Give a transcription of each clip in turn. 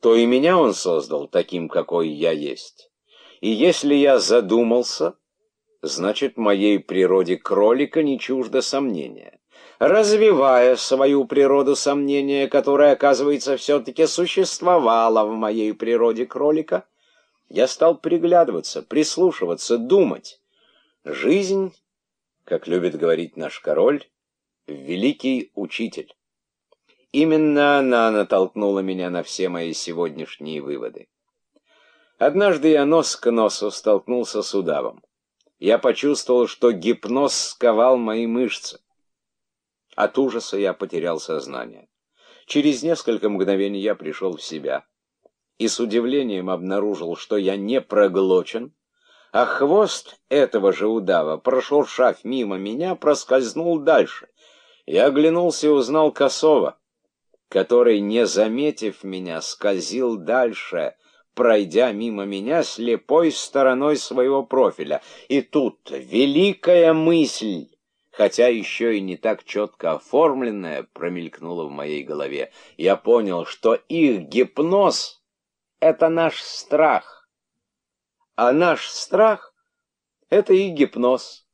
то и меня он создал таким, какой я есть. И если я задумался, значит, моей природе кролика не чуждо сомнения. Развивая свою природу сомнения, которая, оказывается, все-таки существовала в моей природе кролика, я стал приглядываться, прислушиваться, думать. Жизнь, как любит говорить наш король, великий учитель. Именно она натолкнула меня на все мои сегодняшние выводы. Однажды я нос к носу столкнулся с удавом. Я почувствовал, что гипноз сковал мои мышцы. От ужаса я потерял сознание. Через несколько мгновений я пришел в себя и с удивлением обнаружил, что я не проглочен, а хвост этого же удава, прошуршав мимо меня, проскользнул дальше. Я оглянулся и узнал Косова, который, не заметив меня, скользил дальше, пройдя мимо меня слепой стороной своего профиля. И тут великая мысль, хотя еще и не так четко оформленная, промелькнула в моей голове. Я понял, что их гипноз — это наш страх. А наш страх — это и гипноз.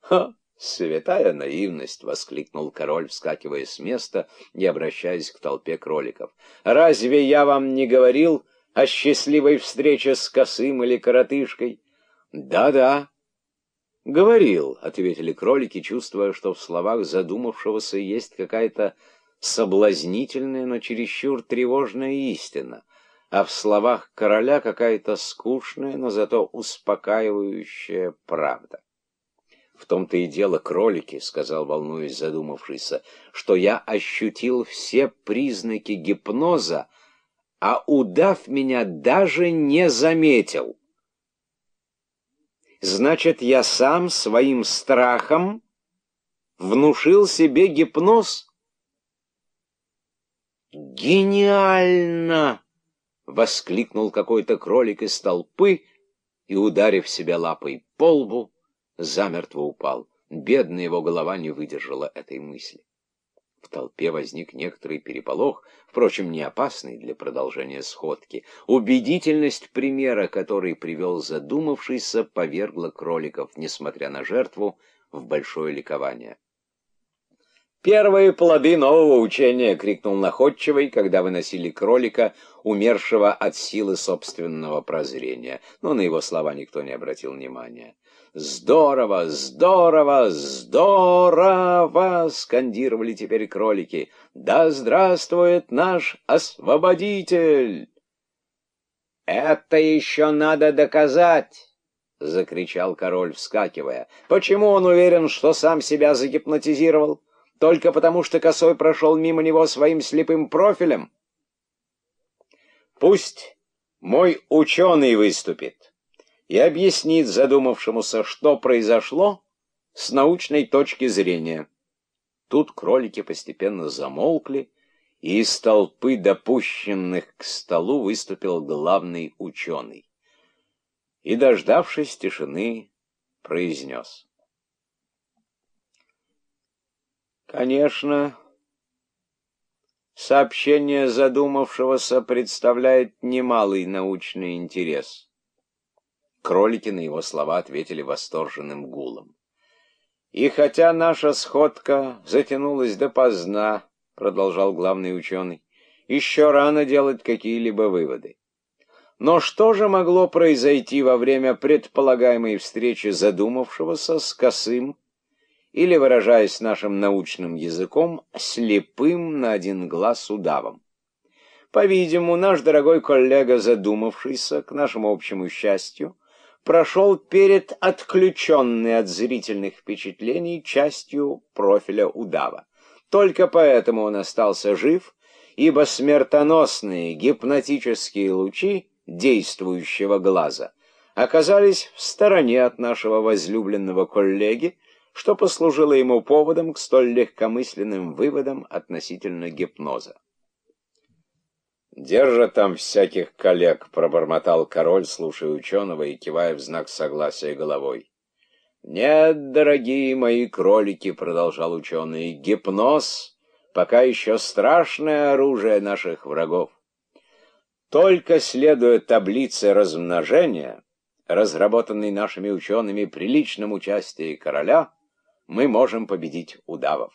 Ха! «Святая наивность!» — воскликнул король, вскакивая с места и обращаясь к толпе кроликов. «Разве я вам не говорил о счастливой встрече с косым или коротышкой?» «Да-да». «Говорил», — ответили кролики, чувствуя, что в словах задумавшегося есть какая-то соблазнительная, но чересчур тревожная истина а в словах короля какая-то скучная, но зато успокаивающая правда. В том-то и дело, кролики, — сказал, волнуясь задумавшийся, — что я ощутил все признаки гипноза, а удав меня даже не заметил. Значит, я сам своим страхом внушил себе гипноз? Гениально! — воскликнул какой-то кролик из толпы и, ударив себя лапой по лбу, замертво упал. Бедная его голова не выдержала этой мысли. В толпе возник некоторый переполох, впрочем, не опасный для продолжения сходки. Убедительность примера, который привел задумавшийся, повергла кроликов, несмотря на жертву, в большое ликование. «Первые плоды нового учения!» — крикнул находчивый, когда выносили кролика, умершего от силы собственного прозрения. Но на его слова никто не обратил внимания. «Здорово! Здорово! Здорово!» — скандировали теперь кролики. «Да здравствует наш освободитель!» «Это еще надо доказать!» — закричал король, вскакивая. «Почему он уверен, что сам себя загипнотизировал?» только потому, что косой прошел мимо него своим слепым профилем? Пусть мой ученый выступит и объяснит задумавшемуся, что произошло с научной точки зрения. Тут кролики постепенно замолкли, и из толпы допущенных к столу выступил главный ученый. И, дождавшись тишины, произнес — Конечно, сообщение задумавшегося представляет немалый научный интерес. Кролики на его слова ответили восторженным гулом. «И хотя наша сходка затянулась допоздна, — продолжал главный ученый, — еще рано делать какие-либо выводы. Но что же могло произойти во время предполагаемой встречи задумавшегося с косым или, выражаясь нашим научным языком, слепым на один глаз удавом. По-видимому, наш дорогой коллега, задумавшийся, к нашему общему счастью, прошел перед отключенной от зрительных впечатлений частью профиля удава. Только поэтому он остался жив, ибо смертоносные гипнотические лучи действующего глаза оказались в стороне от нашего возлюбленного коллеги, что послужило ему поводом к столь легкомысленным выводам относительно гипноза. «Держа там всяких коллег», — пробормотал король, слушая ученого и кивая в знак согласия головой. «Нет, дорогие мои кролики», — продолжал ученый, — «гипноз — пока еще страшное оружие наших врагов. Только следуя таблице размножения, разработанной нашими учеными при личном участии короля, мы можем победить удавов.